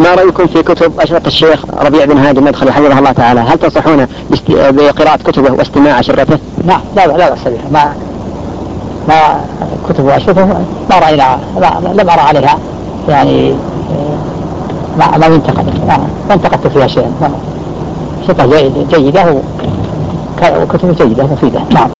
ما رأيكم في كتب أشرطة الشيخ ربيع بن هادي المدخلي حفظه الله تعالى؟ هل تنصحون بقراءة كتبه واستماع أشرطته؟ نعم لا لا بأس بها ما ما كتب وأشرطه ما رأينا لم أرى عليها. يعني ما ما انتقد ما انتقدت فيها شيئا شطة جيدة وكتب جيدة مفيدة. نعم.